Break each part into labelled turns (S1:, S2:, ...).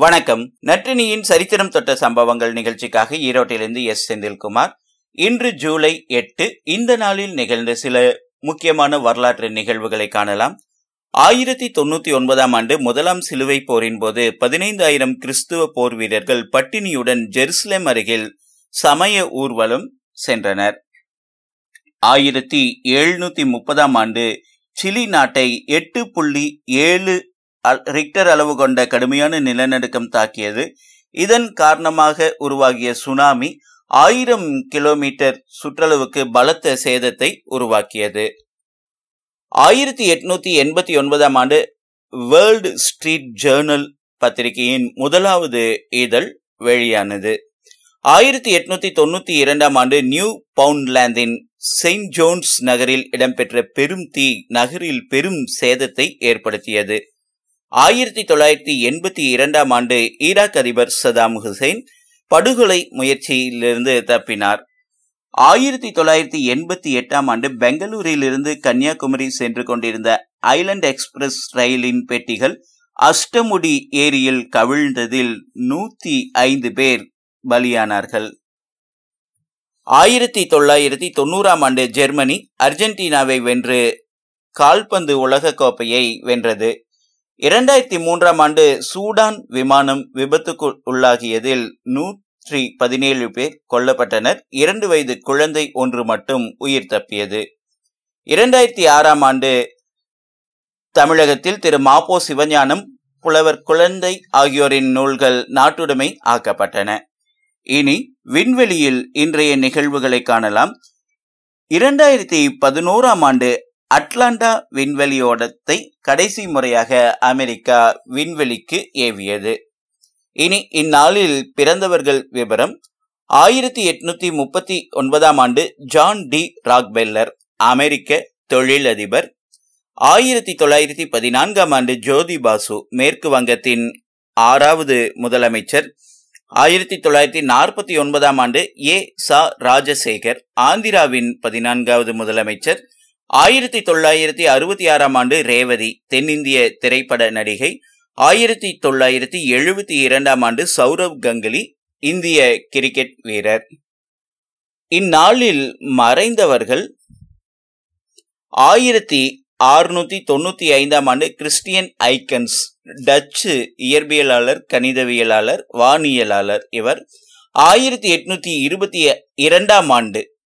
S1: வணக்கம். நற்றினியின் சரித்திரம் தொட்ட சம்பவங்கள் நிகழ்ச்சிக்காக ஈரோட்டிலிருந்து எஸ். செந்தில்குமார். இன்று ஜூலை எட்டு இந்த நாளில் நிகழ்ந்த சில முக்கியமான வரலாற்று நிகழ்வுகளை காணலாம். ஆயிரத்தி தொண்ணூத்தி ஒன்பதாம் ஆண்டு முதலாம் சிலுவை போரின் போது பதினைந்தாயிரம் கிறிஸ்துவ போர் வீரர்கள் பட்டினியுடன் ஜெருசலேம் அருகில் சமய ஊர்வலம் சென்றனர். ஆயிரத்தி எழுநூத்தி முப்பதாம் ஆண்டு சிலி நாட்டை எட்டு புள்ளி ஏழு ரிக்டர் அளவு கொண்ட கடுமையான நிலநடுக்கம் தாக்கியது. இதன் காரணமாக உருவாகிய சுனாமி ஆயிரம் கிலோமீட்டர் சுற்றளவுக்கு பலத்த சேதத்தை உருவாக்கியது. ஆயிரத்தி எட்நூத்தி எண்பத்தி ஒன்பதாம் ஆண்டு வேர்ல்டு ஸ்ட்ரீட் ஜேர்னல் பத்திரிகையின் முதலாவது இதழ் வெளியானது. ஆயிரத்தி எட்நூத்தி தொண்ணூத்தி இரண்டாம் ஆண்டு நியூ பவுண்ட்லாந்தின் செயின்ட் ஜோன்ஸ் நகரில் இடம்பெற்ற பெரும் தீ நகரில் பெரும் சேதத்தை ஏற்படுத்தியது. ஆயிரத்தி தொள்ளாயிரத்தி எண்பத்தி இரண்டாம் ஆண்டு ஈராக் அதிபர் சதாம் ஹுசைன் படுகொலை முயற்சியிலிருந்து தப்பினார். ஆயிரத்தி தொள்ளாயிரத்தி எண்பத்தி எட்டாம் ஆண்டு பெங்களூரிலிருந்து கன்னியாகுமரி சென்று கொண்டிருந்த ஐலண்ட் எக்ஸ்பிரஸ் ரயிலின் பெட்டிகள் அஷ்டமுடி ஏரியில் கவிழ்ந்ததில் நூத்தி ஐந்து பேர் பலியானார்கள். ஆயிரத்தி தொள்ளாயிரத்தி தொண்ணூறாம் ஆண்டு ஜெர்மனி அர்ஜென்டினாவை வென்று கால்பந்து உலக கோப்பையை வென்றது. இரண்டாயிரத்தி மூன்றாம் ஆண்டு சூடான் விமானம் விபத்துக்கு உள்ளாகியதில் நூற்றி பதினேழு பேர் கொல்லப்பட்டனர். இரண்டு வயது குழந்தை ஒன்று மட்டும் உயிர் தப்பியது. இரண்டாயிரத்தி ஆறாம் ஆண்டு தமிழகத்தில் திரு மாப்போ சிவஞானம் புலவர் குழந்தை ஆகியோரின் நூல்கள் நாட்டுடைமை ஆக்கப்பட்டன. இனி விண்வெளியில் இன்றைய நிகழ்வுகளை காணலாம். இரண்டாயிரத்தி பதினோராம் ஆண்டு அட்லாண்டா விண்வெளியோடத்தை கடைசி முறையாக அமெரிக்கா விண்வெளிக்கு ஏவியது. இனி இந்நாளில் பிறந்தவர்கள் விவரம் ஆயிரத்தி எட்நூத்தி முப்பத்தி ஒன்பதாம் ஆண்டு ஜான் டி ராக்பெல்லர் அமெரிக்க தொழிலதிபர். ஆயிரத்தி தொள்ளாயிரத்தி பதினான்காம் ஆண்டு ஜோதி பாசு மேற்கு வங்கத்தின் ஆறாவது முதலமைச்சர். ஆயிரத்தி தொள்ளாயிரத்தி நாற்பத்தி ஒன்பதாம் ஆண்டு ஏ சா ராஜசேகர் ஆந்திராவின் பதினான்காவது முதலமைச்சர். ஆயிரத்தி தொள்ளாயிரத்தி அறுபத்தி ஆறாம் ஆண்டு ரேவதி தென்னிந்திய திரைப்பட நடிகை. ஆயிரத்தி தொள்ளாயிரத்தி எழுபத்தி இரண்டாம் ஆண்டு சௌரவ் கங்குலி இந்திய கிரிக்கெட் வீரர். இந்நாளில் மறைந்தவர்கள் ஆயிரத்தி அறுநூத்தி தொண்ணூத்தி ஐந்தாம் ஆண்டு கிறிஸ்டியன் ஐக்கன்ஸ் டச்சு இயற்பியலாளர் கணிதவியலாளர் வானியலாளர் இவர். ஆயிரத்தி எட்நூத்தி இருபத்தி இரண்டாம் ஆண்டு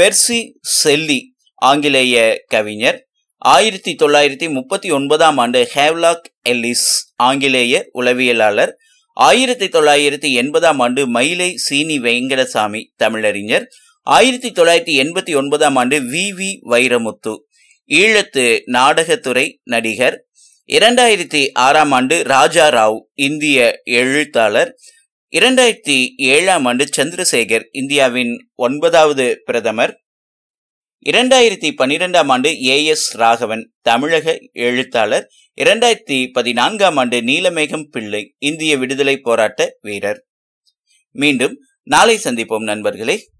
S1: பெர்சி செல்லி ஆங்கிலேய கவிஞர். ஆயிரத்தி தொள்ளாயிரத்தி முப்பத்தி ஒன்பதாம் ஆண்டு ஹேவ்லாக் எல்லிஸ் ஆங்கிலேய உளவியலாளர். ஆயிரத்தி தொள்ளாயிரத்தி எண்பதாம் ஆண்டு மயிலை சீனி வெங்கடசாமி தமிழறிஞர். ஆயிரத்தி தொள்ளாயிரத்தி எண்பத்தி ஒன்பதாம் ஆண்டு வி. வி. வைரமுத்து ஈழத்து நாடகத்துறை நடிகர். இரண்டாயிரத்தி ஆறாம் ஆண்டு ராஜா ராவ் இந்திய எழுத்தாளர். இரண்டாயிரத்தி ஏழாம் ஆண்டு சந்திரசேகர் இந்தியாவின் ஒன்பதாவது பிரதமர். இரண்டாயிரத்தி பன்னிரெண்டாம் ஆண்டு ஏ எஸ் ராகவன் தமிழக எழுத்தாளர். இரண்டாயிரத்தி பதினான்காம் ஆண்டு நீலமேகம் பிள்ளை இந்திய விடுதலை போராட்ட வீரர். மீண்டும் நாளை சந்திப்போம் நண்பர்களே.